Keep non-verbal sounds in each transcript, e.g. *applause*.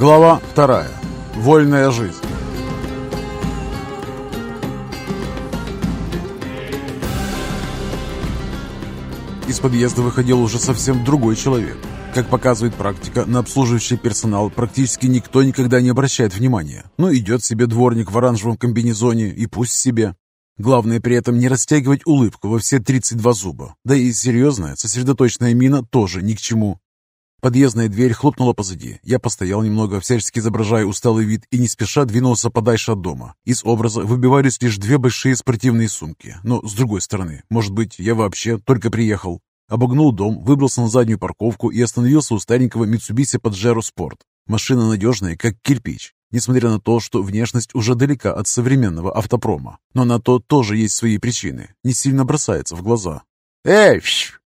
Глава вторая. Вольная жизнь. Из подъезда выходил уже совсем другой человек. Как показывает практика, на обслуживающий персонал практически никто никогда не обращает внимания. Но идет себе дворник в оранжевом комбинезоне и пусть себе. Главное при этом не растягивать улыбку во все 32 зуба. Да и серьезная, сосредоточенная мина тоже ни к чему. Подъездная дверь хлопнула позади. Я постоял немного, всячески изображая усталый вид, и не спеша двинулся подальше от дома. Из образа выбивались лишь две большие спортивные сумки. Но, с другой стороны, может быть, я вообще только приехал. Обогнул дом, выбрался на заднюю парковку и остановился у старенького Mitsubishi Pajero Sport. Машина надежная, как кирпич. Несмотря на то, что внешность уже далека от современного автопрома. Но на то тоже есть свои причины. Не сильно бросается в глаза. «Эй,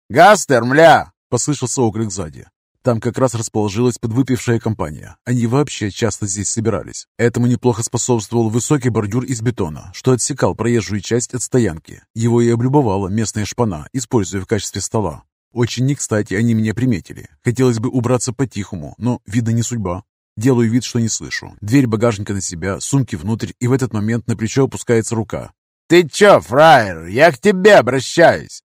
гастер, мля!» — послышался окрик сзади. Там как раз расположилась подвыпившая компания. Они вообще часто здесь собирались. Этому неплохо способствовал высокий бордюр из бетона, что отсекал проезжую часть от стоянки. Его и облюбовала местная шпана, используя в качестве стола. Очень не кстати они меня приметили. Хотелось бы убраться по-тихому, но, видно, не судьба. Делаю вид, что не слышу. Дверь багажника на себя, сумки внутрь, и в этот момент на плечо опускается рука. «Ты чё, фраер, я к тебе обращаюсь!»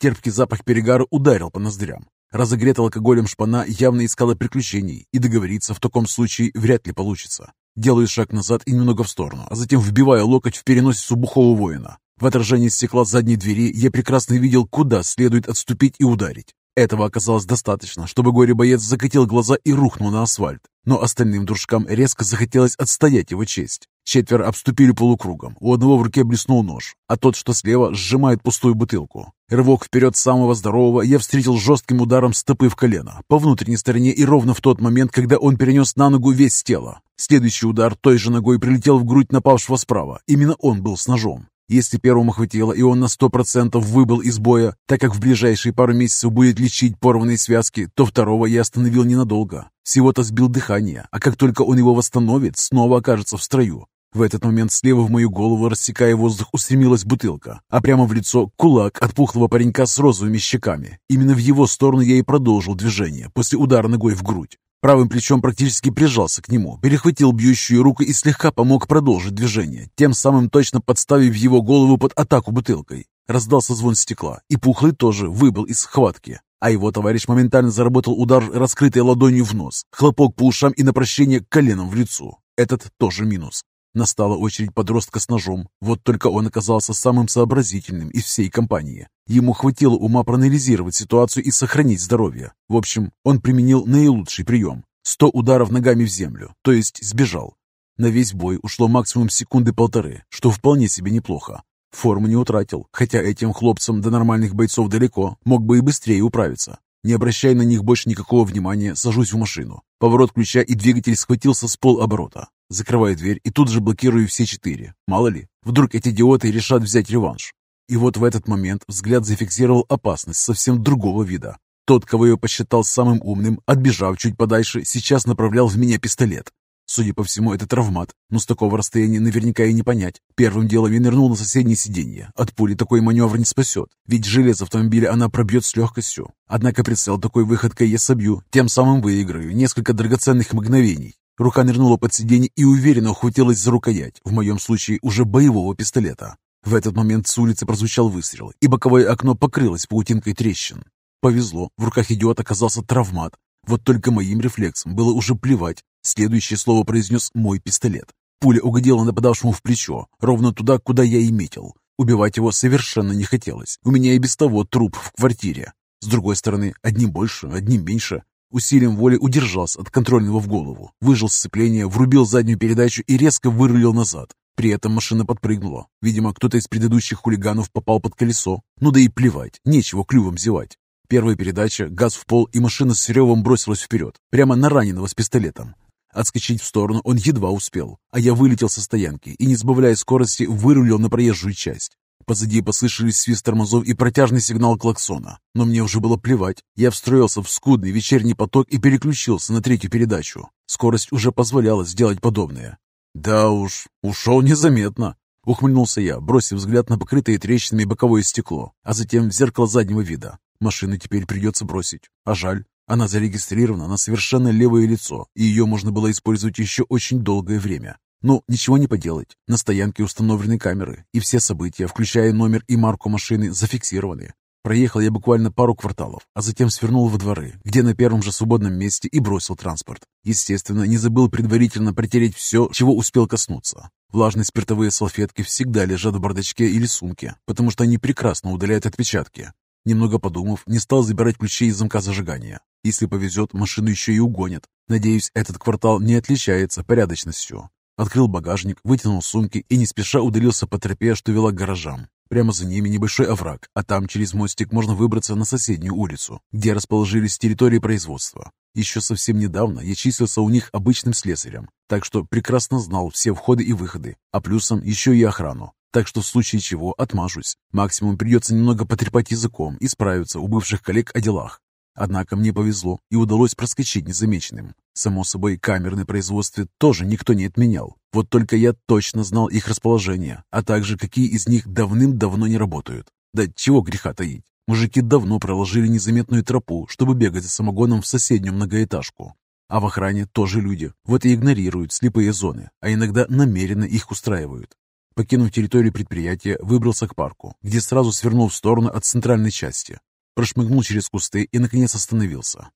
Терпкий запах перегара ударил по ноздрям. Разогретая алкоголем шпана явно искала приключений, и договориться в таком случае вряд ли получится. Делаю шаг назад и немного в сторону, а затем вбиваю локоть в переносицу бухого воина. В отражении стекла задней двери я прекрасно видел, куда следует отступить и ударить. Этого оказалось достаточно, чтобы горе-боец закатил глаза и рухнул на асфальт. Но остальным дружкам резко захотелось отстоять его честь. Четверо обступили полукругом. У одного в руке блеснул нож, а тот, что слева, сжимает пустую бутылку. Рывок вперед самого здорового я встретил жестким ударом стопы в колено, по внутренней стороне и ровно в тот момент, когда он перенес на ногу весь тело. Следующий удар той же ногой прилетел в грудь напавшего справа. Именно он был с ножом. Если первому хватило, и он на сто процентов выбыл из боя, так как в ближайшие пару месяцев будет лечить порванные связки, то второго я остановил ненадолго. Всего-то сбил дыхание, а как только он его восстановит, снова окажется в строю. В этот момент слева в мою голову, рассекая воздух, устремилась бутылка, а прямо в лицо кулак от пухлого паренька с розовыми щеками. Именно в его сторону я и продолжил движение, после удара ногой в грудь. Правым плечом практически прижался к нему, перехватил бьющую руку и слегка помог продолжить движение, тем самым точно подставив его голову под атаку бутылкой. Раздался звон стекла, и Пухлый тоже выбыл из схватки. А его товарищ моментально заработал удар, раскрытой ладонью в нос, хлопок по ушам и на прощение коленом в лицо. Этот тоже минус. Настала очередь подростка с ножом, вот только он оказался самым сообразительным из всей компании. Ему хватило ума проанализировать ситуацию и сохранить здоровье. В общем, он применил наилучший прием. Сто ударов ногами в землю, то есть сбежал. На весь бой ушло максимум секунды полторы, что вполне себе неплохо. Форму не утратил, хотя этим хлопцам до нормальных бойцов далеко, мог бы и быстрее управиться. Не обращая на них больше никакого внимания, сажусь в машину. Поворот ключа и двигатель схватился с полоборота. Закрываю дверь и тут же блокирую все четыре. Мало ли, вдруг эти идиоты решат взять реванш. И вот в этот момент взгляд зафиксировал опасность совсем другого вида. Тот, кого я посчитал самым умным, отбежав чуть подальше, сейчас направлял в меня пистолет. Судя по всему, это травмат, но с такого расстояния наверняка и не понять. Первым делом я нырнул на соседнее сиденье. От пули такой маневр не спасет, ведь железо автомобиля она пробьет с легкостью. Однако прицел такой выходкой я собью, тем самым выиграю несколько драгоценных мгновений. Рука нырнула под сиденье и уверенно ухватилась за рукоять, в моем случае уже боевого пистолета. В этот момент с улицы прозвучал выстрел, и боковое окно покрылось паутинкой трещин. Повезло, в руках идиота оказался травмат. Вот только моим рефлексом было уже плевать, Следующее слово произнес мой пистолет. Пуля угодила нападавшему в плечо, ровно туда, куда я и метил. Убивать его совершенно не хотелось. У меня и без того труп в квартире. С другой стороны, одним больше, одним меньше. Усилием воли удержался от контрольного в голову, выжил сцепление, врубил заднюю передачу и резко вырулил назад. При этом машина подпрыгнула. Видимо, кто-то из предыдущих хулиганов попал под колесо. Ну да и плевать, нечего клювом зевать. Первая передача, газ в пол, и машина с ревом бросилась вперед, прямо на раненого с пистолетом. Отскочить в сторону он едва успел, а я вылетел со стоянки и, не сбавляя скорости, вырулил на проезжую часть. Позади послышались свист тормозов и протяжный сигнал клаксона. Но мне уже было плевать. Я встроился в скудный вечерний поток и переключился на третью передачу. Скорость уже позволяла сделать подобное. «Да уж, ушел незаметно», — ухмыльнулся я, бросив взгляд на покрытое трещинами боковое стекло, а затем в зеркало заднего вида. Машину теперь придется бросить. А жаль. Она зарегистрирована на совершенно левое лицо, и ее можно было использовать еще очень долгое время. Но ничего не поделать. На стоянке установлены камеры, и все события, включая номер и марку машины, зафиксированы. Проехал я буквально пару кварталов, а затем свернул во дворы, где на первом же свободном месте и бросил транспорт. Естественно, не забыл предварительно протереть все, чего успел коснуться. Влажные спиртовые салфетки всегда лежат в бардачке или сумке, потому что они прекрасно удаляют отпечатки. Немного подумав, не стал забирать ключи из замка зажигания. Если повезет, машину еще и угонят. Надеюсь, этот квартал не отличается порядочностью. Открыл багажник, вытянул сумки и не спеша удалился по тропе, что вела к гаражам. Прямо за ними небольшой овраг, а там через мостик можно выбраться на соседнюю улицу, где расположились территории производства. Еще совсем недавно я числился у них обычным слесарем, так что прекрасно знал все входы и выходы, а плюсом еще и охрану так что в случае чего отмажусь. Максимум придется немного потрепать языком и справиться у бывших коллег о делах. Однако мне повезло и удалось проскочить незамеченным. Само собой, камеры на производстве тоже никто не отменял. Вот только я точно знал их расположение, а также какие из них давным-давно не работают. Да чего греха таить. Мужики давно проложили незаметную тропу, чтобы бегать за самогоном в соседнюю многоэтажку. А в охране тоже люди. Вот и игнорируют слепые зоны, а иногда намеренно их устраивают. Покинув территорию предприятия, выбрался к парку, где сразу свернул в сторону от центральной части. Прошмыгнул через кусты и, наконец, остановился.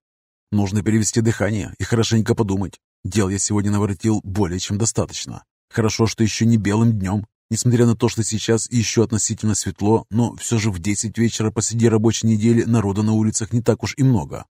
Нужно перевести дыхание и хорошенько подумать. Дел я сегодня наворотил более чем достаточно. Хорошо, что еще не белым днем. Несмотря на то, что сейчас еще относительно светло, но все же в 10 вечера посреди рабочей недели народа на улицах не так уж и много.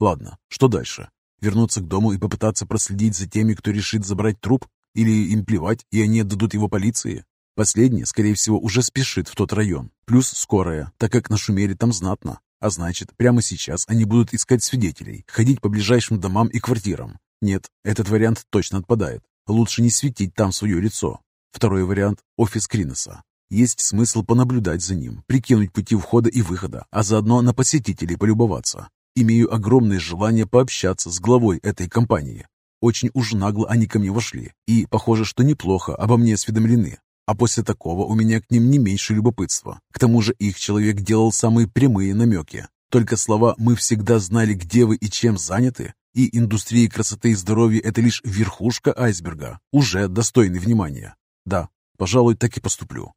Ладно, что дальше? Вернуться к дому и попытаться проследить за теми, кто решит забрать труп? Или им плевать, и они отдадут его полиции? Последняя, скорее всего, уже спешит в тот район. Плюс скорая, так как нашумели там знатно. А значит, прямо сейчас они будут искать свидетелей, ходить по ближайшим домам и квартирам. Нет, этот вариант точно отпадает. Лучше не светить там свое лицо. Второй вариант – офис Криноса. Есть смысл понаблюдать за ним, прикинуть пути входа и выхода, а заодно на посетителей полюбоваться. Имею огромное желание пообщаться с главой этой компании. Очень уж нагло они ко мне вошли, и похоже, что неплохо обо мне осведомлены. А после такого у меня к ним не меньше любопытства. К тому же их человек делал самые прямые намеки. Только слова «мы всегда знали, где вы и чем заняты» и индустрия красоты и здоровья – это лишь верхушка айсберга, уже достойны внимания. Да, пожалуй, так и поступлю.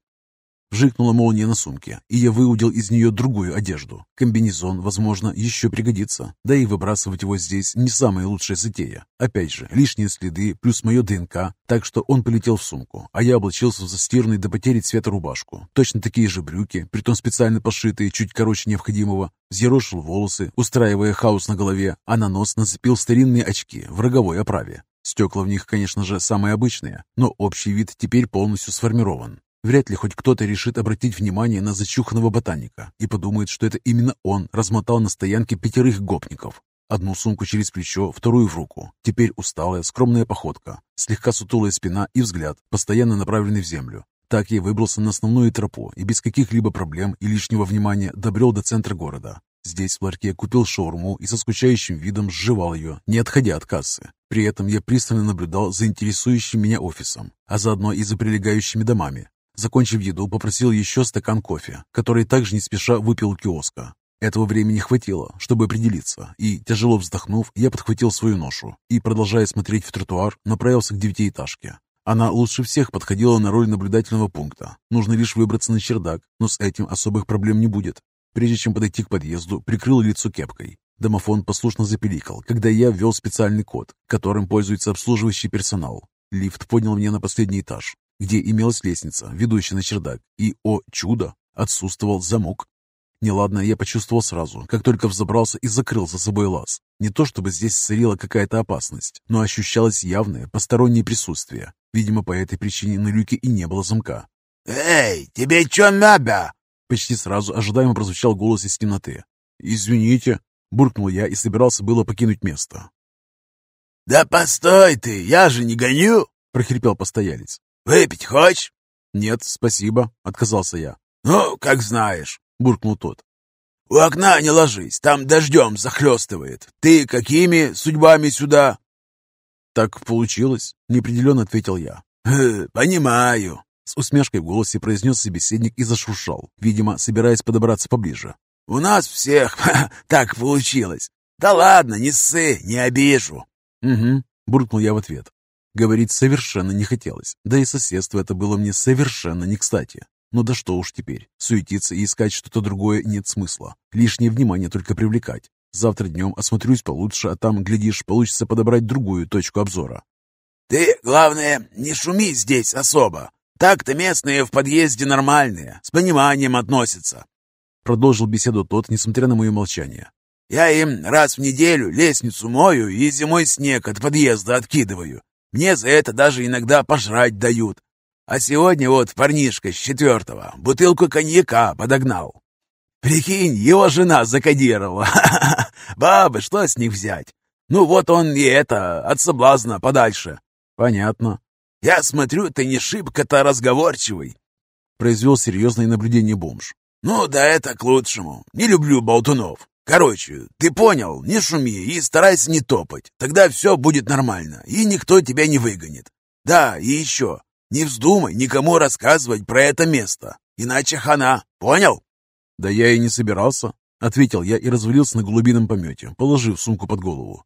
Вжикнула молния на сумке, и я выудил из нее другую одежду. Комбинезон, возможно, еще пригодится. Да и выбрасывать его здесь не самая лучшая затея. Опять же, лишние следы плюс мое ДНК, так что он полетел в сумку, а я облачился в застиранный до потери цвета рубашку. Точно такие же брюки, притом специально пошитые, чуть короче необходимого. Взъерошил волосы, устраивая хаос на голове, а на нос нацепил старинные очки в роговой оправе. Стекла в них, конечно же, самые обычные, но общий вид теперь полностью сформирован. Вряд ли хоть кто-то решит обратить внимание на зачуханного ботаника и подумает, что это именно он размотал на стоянке пятерых гопников. Одну сумку через плечо, вторую в руку. Теперь усталая, скромная походка, слегка сутулая спина и взгляд, постоянно направленный в землю. Так я выбрался на основную тропу и без каких-либо проблем и лишнего внимания добрел до центра города. Здесь в ларьке купил шаурму и со скучающим видом сживал ее, не отходя от кассы. При этом я пристально наблюдал за интересующим меня офисом, а заодно и за прилегающими домами. Закончив еду, попросил еще стакан кофе, который также не спеша выпил у киоска. Этого времени хватило, чтобы определиться, и, тяжело вздохнув, я подхватил свою ношу и, продолжая смотреть в тротуар, направился к девятиэтажке. Она лучше всех подходила на роль наблюдательного пункта. Нужно лишь выбраться на чердак, но с этим особых проблем не будет. Прежде чем подойти к подъезду, прикрыл лицо кепкой. Домофон послушно запеликал, когда я ввел специальный код, которым пользуется обслуживающий персонал. Лифт поднял меня на последний этаж где имелась лестница, ведущая на чердак, и, о чудо, отсутствовал замок. Неладно я почувствовал сразу, как только взобрался и закрыл за собой лаз. Не то чтобы здесь царила какая-то опасность, но ощущалось явное постороннее присутствие. Видимо, по этой причине на люке и не было замка. «Эй, тебе что надо?» Почти сразу ожидаемо прозвучал голос из темноты. «Извините», — буркнул я и собирался было покинуть место. «Да постой ты, я же не гоню!» — прохрипел постоялец. «Выпить хочешь?» «Нет, спасибо», — отказался я. «Ну, как знаешь», — буркнул тот. «У окна не ложись, там дождем захлестывает. Ты какими судьбами сюда?» «Так получилось», — неопределенно ответил я. «Э, «Понимаю», — с усмешкой в голосе произнес собеседник и зашуршал, видимо, собираясь подобраться поближе. «У нас всех *laughs* так получилось. Да ладно, не ссы, не обижу. Угу, буркнул я в ответ. Говорить совершенно не хотелось, да и соседство это было мне совершенно не кстати. Но да что уж теперь, суетиться и искать что-то другое нет смысла. Лишнее внимание только привлекать. Завтра днем осмотрюсь получше, а там, глядишь, получится подобрать другую точку обзора. «Ты, главное, не шуми здесь особо. Так-то местные в подъезде нормальные, с пониманием относятся». Продолжил беседу тот, несмотря на мое молчание. «Я им раз в неделю лестницу мою и зимой снег от подъезда откидываю. Мне за это даже иногда пожрать дают. А сегодня вот парнишка с четвертого бутылку коньяка подогнал. Прикинь, его жена закодировала. *laughs* Бабы, что с них взять? Ну вот он и это, от соблазна подальше. Понятно. Я смотрю, ты не шибко-то разговорчивый. Произвел серьезное наблюдение бомж. Ну да это к лучшему. Не люблю болтунов. Короче, ты понял, не шуми и старайся не топать. Тогда все будет нормально, и никто тебя не выгонит. Да, и еще, не вздумай никому рассказывать про это место, иначе хана, понял? «Да я и не собирался», — ответил я и развалился на голубином помете, положив сумку под голову.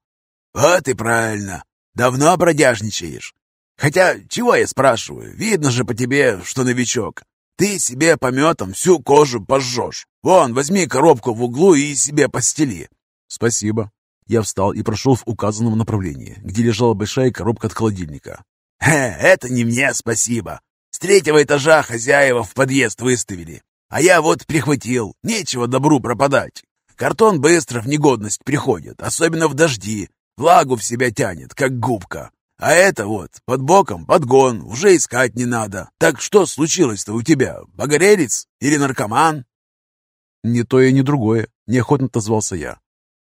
«Вот и правильно. Давно бродяжничаешь. Хотя, чего я спрашиваю? Видно же по тебе, что новичок. Ты себе пометом всю кожу пожжешь. Вон, возьми коробку в углу и себе постели». «Спасибо». Я встал и прошел в указанном направлении, где лежала большая коробка от холодильника. «Хе, это не мне спасибо. С третьего этажа хозяева в подъезд выставили. А я вот прихватил, нечего добру пропадать. Картон быстро в негодность приходит, особенно в дожди. Влагу в себя тянет, как губка. А это вот, под боком подгон, уже искать не надо. Так что случилось-то у тебя? Погорелец или наркоман? Не то и не другое, неохотно отозвался я.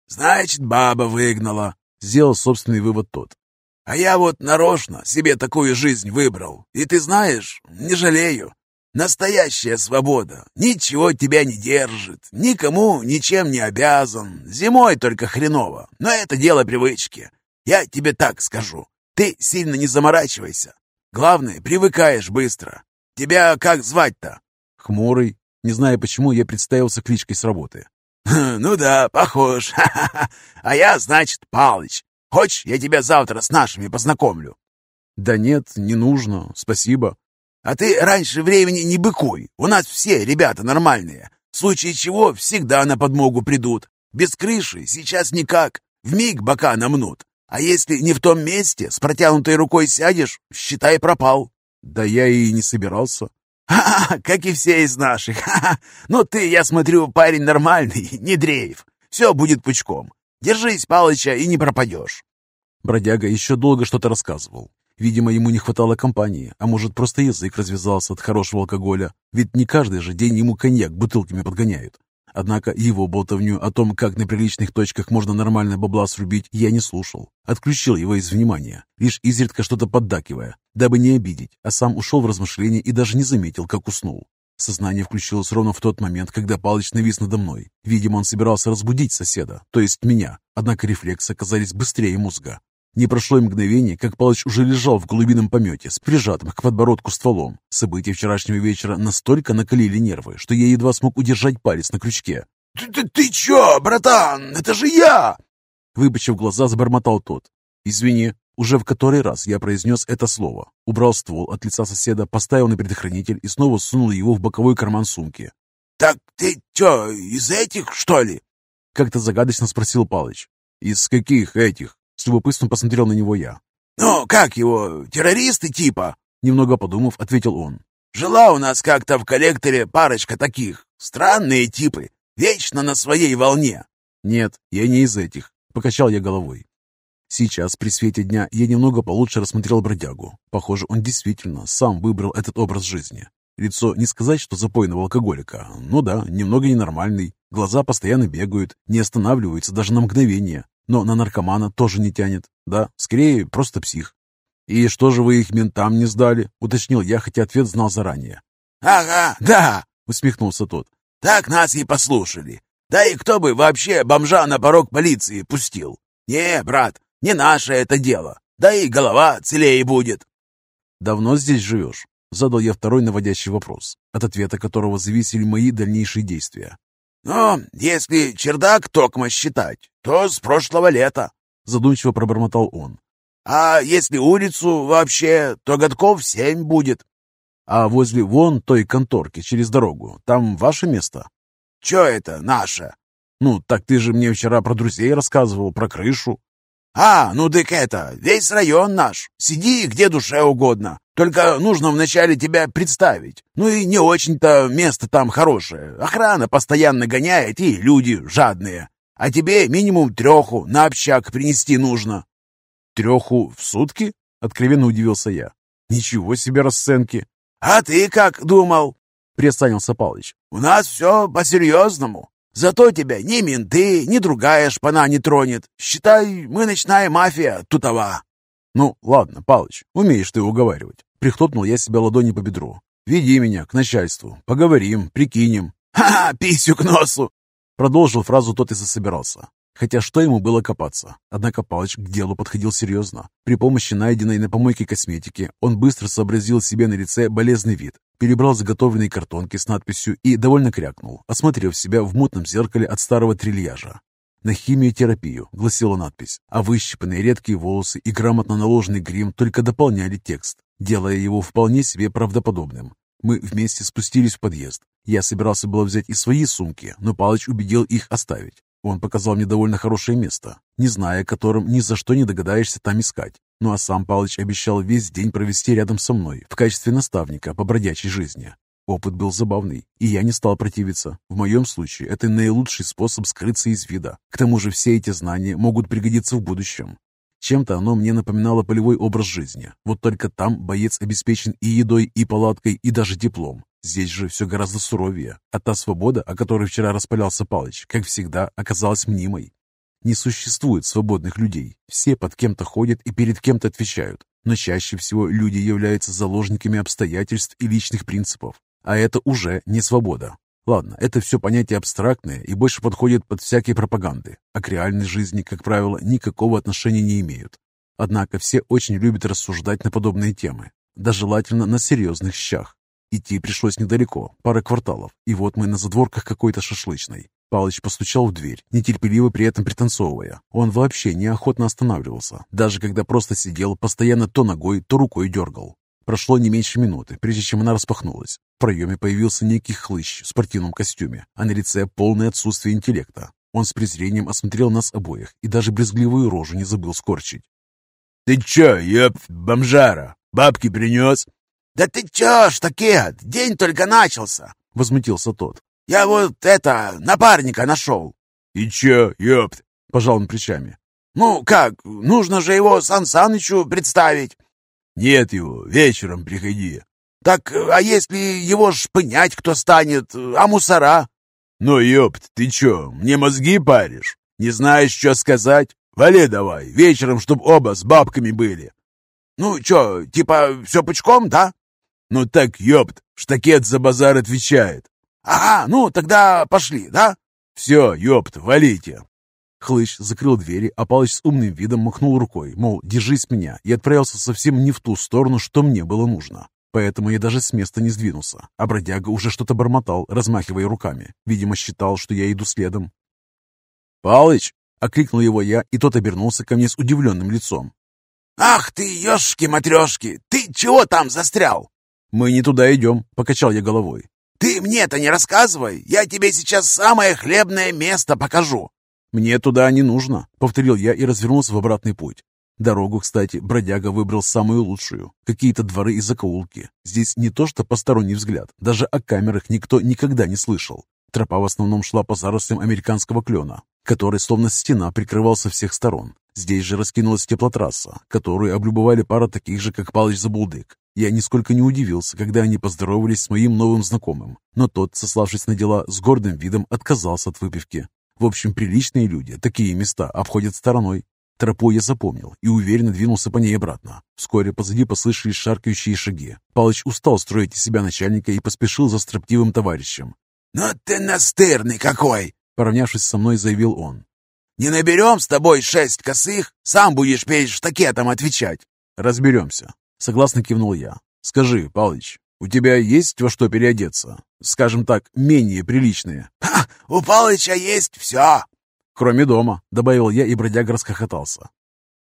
Значит, баба выгнала, сделал собственный вывод тот. А я вот нарочно себе такую жизнь выбрал. И ты знаешь, не жалею. Настоящая свобода. Ничего тебя не держит. Никому ничем не обязан. Зимой только хреново. Но это дело привычки. Я тебе так скажу. Ты сильно не заморачивайся. Главное, привыкаешь быстро. Тебя как звать-то? Хмурый. Не знаю почему, я представился кличкой с работы. «Ну да, похож. *laughs* А я, значит, Палыч. Хочешь, я тебя завтра с нашими познакомлю?» «Да нет, не нужно. Спасибо». А ты раньше времени не быкуй. У нас все ребята нормальные. В случае чего всегда на подмогу придут. Без крыши сейчас никак. В миг бока намнут. А если не в том месте, с протянутой рукой сядешь, считай пропал. Да я и не собирался. Ха-ха, как и все из наших. Ха-ха. Но ты, я смотрю, парень нормальный, *laughs* не дрейф. Все будет пучком. Держись, Палыча, и не пропадешь. Бродяга еще долго что-то рассказывал. Видимо, ему не хватало компании, а может, просто язык развязался от хорошего алкоголя, ведь не каждый же день ему коньяк бутылками подгоняют. Однако его болтовню о том, как на приличных точках можно нормально бабла срубить, я не слушал. Отключил его из внимания, лишь изредка что-то поддакивая, дабы не обидеть, а сам ушел в размышления и даже не заметил, как уснул. Сознание включилось ровно в тот момент, когда Палыч навис надо мной. Видимо, он собирался разбудить соседа, то есть меня, однако рефлексы оказались быстрее мозга. Не прошло и мгновение, как Палыч уже лежал в голубином помете с прижатым к подбородку стволом. События вчерашнего вечера настолько накалили нервы, что я едва смог удержать палец на крючке. «Ты, ты, ты чё, братан? Это же я!» Выпучив глаза, забормотал тот. «Извини, уже в который раз я произнес это слово. Убрал ствол от лица соседа, поставил на предохранитель и снова сунул его в боковой карман сумки. «Так ты чё, из этих, что ли?» Как-то загадочно спросил Палыч. «Из каких этих?» С любопытством посмотрел на него я. «Ну, как его, террористы типа?» Немного подумав, ответил он. «Жила у нас как-то в коллекторе парочка таких. Странные типы, вечно на своей волне». «Нет, я не из этих», — покачал я головой. Сейчас, при свете дня, я немного получше рассмотрел бродягу. Похоже, он действительно сам выбрал этот образ жизни. Лицо не сказать, что запойного алкоголика. Ну да, немного ненормальный. Глаза постоянно бегают, не останавливаются даже на мгновение. Но на наркомана тоже не тянет. Да, скорее, просто псих. «И что же вы их ментам не сдали?» — уточнил я, хотя ответ знал заранее. «Ага, да!» — усмехнулся тот. «Так нас и послушали. Да и кто бы вообще бомжа на порог полиции пустил? Не, брат, не наше это дело. Да и голова целее будет». «Давно здесь живешь?» — задал я второй наводящий вопрос, от ответа которого зависели мои дальнейшие действия. Но если чердак токмо считать, то с прошлого лета, задумчиво пробормотал он. А если улицу вообще, то годков семь будет. А возле вон той конторки через дорогу, там ваше место? Че это наше? Ну, так ты же мне вчера про друзей рассказывал, про крышу. А, ну так это, весь район наш. Сиди где душе угодно. Только нужно вначале тебя представить. Ну и не очень-то место там хорошее. Охрана постоянно гоняет и люди жадные. А тебе минимум треху на общак принести нужно. Треху в сутки? Откровенно удивился я. Ничего себе расценки. А ты как думал? Приостанился Палыч. У нас все по-серьезному. Зато тебя ни менты, ни другая шпана не тронет. Считай, мы ночная мафия тутова. Ну, ладно, Палыч, умеешь ты уговаривать. Прихлопнул я себя ладони по бедру. Веди меня к начальству. Поговорим, прикинем. Ха-ха, писю к носу. Продолжил фразу тот и засобирался. Хотя что ему было копаться? Однако Палыч к делу подходил серьезно. При помощи найденной на помойке косметики он быстро сообразил себе на лице болезненный вид, перебрал заготовленные картонки с надписью и довольно крякнул, осмотрев себя в мутном зеркале от старого трильяжа. «На химиотерапию», — гласила надпись, а выщипанные редкие волосы и грамотно наложенный грим только дополняли текст, делая его вполне себе правдоподобным. Мы вместе спустились в подъезд. Я собирался было взять и свои сумки, но Палыч убедил их оставить. Он показал мне довольно хорошее место, не зная которым ни за что не догадаешься там искать. Ну а сам Палыч обещал весь день провести рядом со мной в качестве наставника по бродячей жизни. Опыт был забавный, и я не стал противиться. В моем случае это наилучший способ скрыться из вида. К тому же все эти знания могут пригодиться в будущем. Чем-то оно мне напоминало полевой образ жизни. Вот только там боец обеспечен и едой, и палаткой, и даже теплом. Здесь же все гораздо суровее, а та свобода, о которой вчера распалялся Палыч, как всегда, оказалась мнимой. Не существует свободных людей. Все под кем-то ходят и перед кем-то отвечают. Но чаще всего люди являются заложниками обстоятельств и личных принципов. А это уже не свобода. Ладно, это все понятия абстрактные и больше подходят под всякие пропаганды, а к реальной жизни, как правило, никакого отношения не имеют. Однако все очень любят рассуждать на подобные темы, да желательно на серьезных щах. Идти пришлось недалеко, пара кварталов, и вот мы на задворках какой-то шашлычной. Палыч постучал в дверь, нетерпеливо при этом пританцовывая. Он вообще неохотно останавливался, даже когда просто сидел, постоянно то ногой, то рукой дергал. Прошло не меньше минуты, прежде чем она распахнулась. В проеме появился некий хлыщ в спортивном костюме, а на лице полное отсутствие интеллекта. Он с презрением осмотрел нас обоих и даже брезгливую рожу не забыл скорчить. «Ты чё, еб, бомжара, бабки принес?» «Да ты чё, штакет, день только начался!» — возмутился тот. Я вот это, напарника нашел. И че, ёпт? Пожал он плечами. Ну как, нужно же его Сан Санычу представить. Нет его, вечером приходи. Так, а если его шпынять кто станет, а мусора? Ну, ёпт, ты чё, мне мозги паришь? Не знаешь, что сказать? Вали давай, вечером, чтоб оба с бабками были. Ну, чё, типа все пучком, да? Ну так, ёпт, штакет за базар отвечает. «Ага, ну тогда пошли, да?» «Все, ёпт, валите!» Хлыщ закрыл двери, а Палыч с умным видом махнул рукой, мол, держись меня, и отправился совсем не в ту сторону, что мне было нужно. Поэтому я даже с места не сдвинулся, а бродяга уже что-то бормотал, размахивая руками. Видимо, считал, что я иду следом. «Палыч!» — окликнул его я, и тот обернулся ко мне с удивленным лицом. «Ах ты, ешки-матрешки! Ты чего там застрял?» «Мы не туда идем», — покачал я головой. «Ты мне-то не рассказывай! Я тебе сейчас самое хлебное место покажу!» «Мне туда не нужно», — повторил я и развернулся в обратный путь. Дорогу, кстати, бродяга выбрал самую лучшую. Какие-то дворы и закоулки. Здесь не то что посторонний взгляд, даже о камерах никто никогда не слышал. Тропа в основном шла по зарослям американского клена, который словно стена прикрывал со всех сторон. Здесь же раскинулась теплотрасса, которую облюбовали пара таких же, как Палыч Забулдык. Я нисколько не удивился, когда они поздоровались с моим новым знакомым, но тот, сославшись на дела, с гордым видом отказался от выпивки. В общем, приличные люди такие места обходят стороной. Тропу я запомнил и уверенно двинулся по ней обратно. Вскоре позади послышались шаркающие шаги. Палыч устал строить из себя начальника и поспешил за строптивым товарищем. «Ну ты настырный какой!» Поравнявшись со мной, заявил он. «Не наберем с тобой шесть косых, сам будешь перед штакетом отвечать». «Разберемся», Согласно кивнул я. «Скажи, Палыч, у тебя есть во что переодеться? Скажем так, менее приличные?» «Ха! У Палыча есть все!» «Кроме дома», — добавил я, и бродяга расхохотался.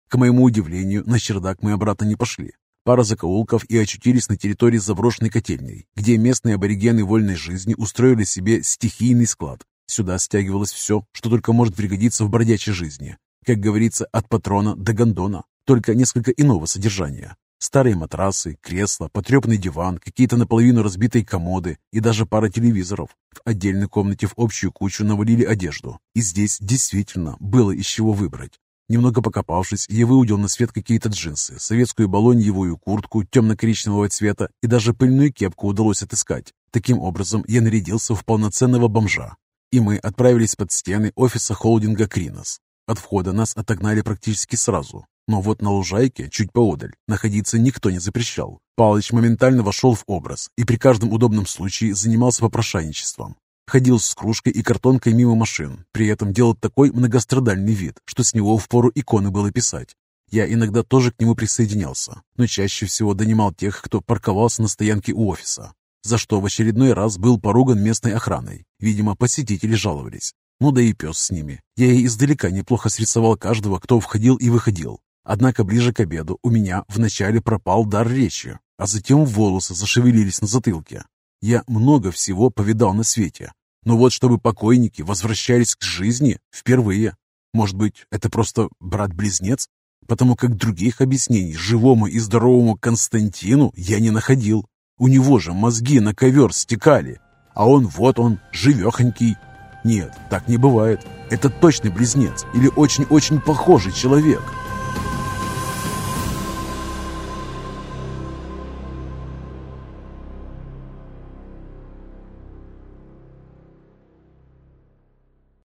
К моему удивлению, на чердак мы обратно не пошли. Пара закоулков и очутились на территории заброшенной котельной, где местные аборигены вольной жизни устроили себе стихийный склад. Сюда стягивалось все, что только может пригодиться в бродячей жизни. Как говорится, от патрона до гондона, только несколько иного содержания. Старые матрасы, кресла, потрепанный диван, какие-то наполовину разбитые комоды и даже пара телевизоров. В отдельной комнате в общую кучу навалили одежду. И здесь действительно было из чего выбрать. Немного покопавшись, я выудил на свет какие-то джинсы, советскую балоньевую куртку темно-коричневого цвета и даже пыльную кепку удалось отыскать. Таким образом, я нарядился в полноценного бомжа. И мы отправились под стены офиса холдинга «Кринос». От входа нас отогнали практически сразу. Но вот на лужайке, чуть поодаль, находиться никто не запрещал. Палыч моментально вошел в образ и при каждом удобном случае занимался попрошайничеством. Ходил с кружкой и картонкой мимо машин, при этом делал такой многострадальный вид, что с него впору иконы было писать. Я иногда тоже к нему присоединялся, но чаще всего донимал тех, кто парковался на стоянке у офиса, за что в очередной раз был поруган местной охраной. Видимо, посетители жаловались. Ну да и пес с ними. Я и издалека неплохо срисовал каждого, кто входил и выходил. Однако ближе к обеду у меня вначале пропал дар речи, а затем волосы зашевелились на затылке. Я много всего повидал на свете, но вот чтобы покойники возвращались к жизни впервые. Может быть, это просто брат-близнец? Потому как других объяснений живому и здоровому Константину я не находил. У него же мозги на ковер стекали, а он вот он, живехонький. Нет, так не бывает. Это точно близнец или очень-очень похожий человек.